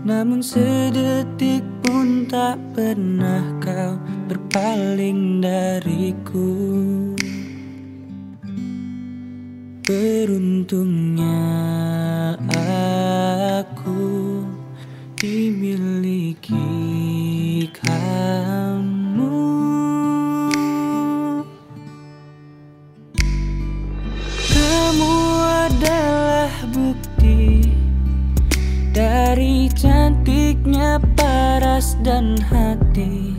Namun sedetik pun tak pernah kau berpaling dariku. Beruntungnya Cantiknya paras dan hati.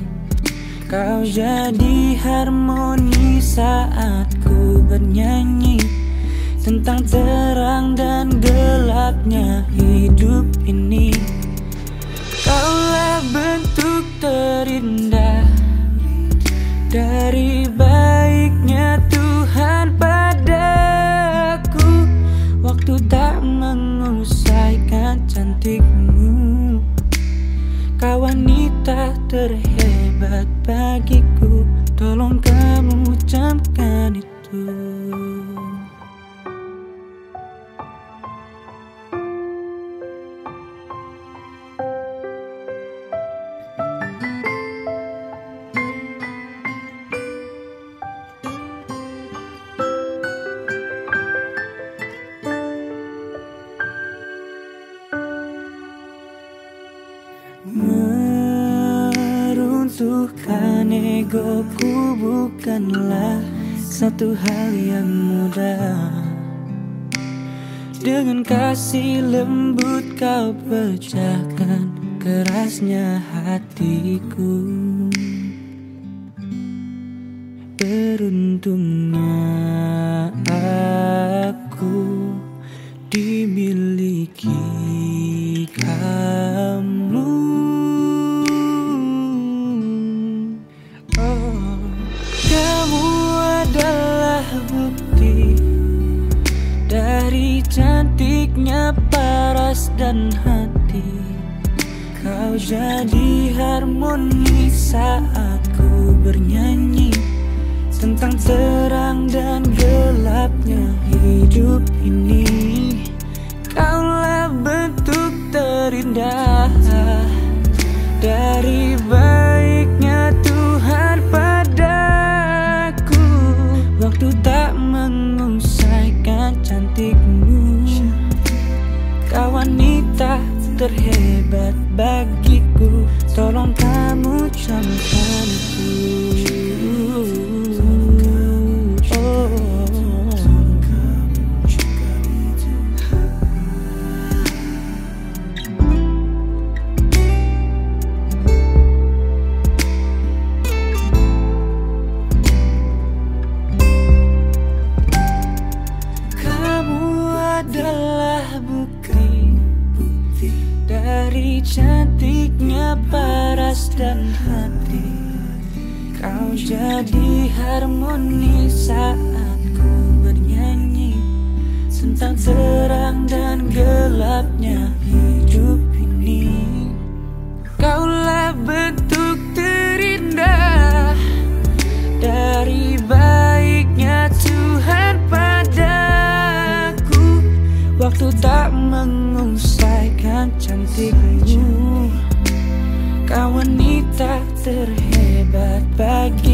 Kau jadi harmoni saat ku bernyanyi Tentang terang dan gelapnya hidup ini. Kaulah bentuk terindah Dari baiknya Tuhan padaku. Waktu tak mengusaikan cantikmu wanita terhebat bagiku Meruntuhkan egoku bukanlah satu hal yang mudah. Dengan kasih lembut kau pecahkan kerasnya hatiku. Beruntungnya cantiknya paras dan hati. Kau jadi harmoni saat ku bernyanyi tentang terang dan gelapnya wanita terhebat bagiku. Tolong kamu camkan cantiknya paras dan hati. Kau jadi harmoni saat ku bernyanyi Tentang terang dan gelapnya hidup ini. Kaulah bentuk terindah Dari baiknya Tuhan padaku. Waktu tak mengerti cantikmu. Kau wanita terhebat bagi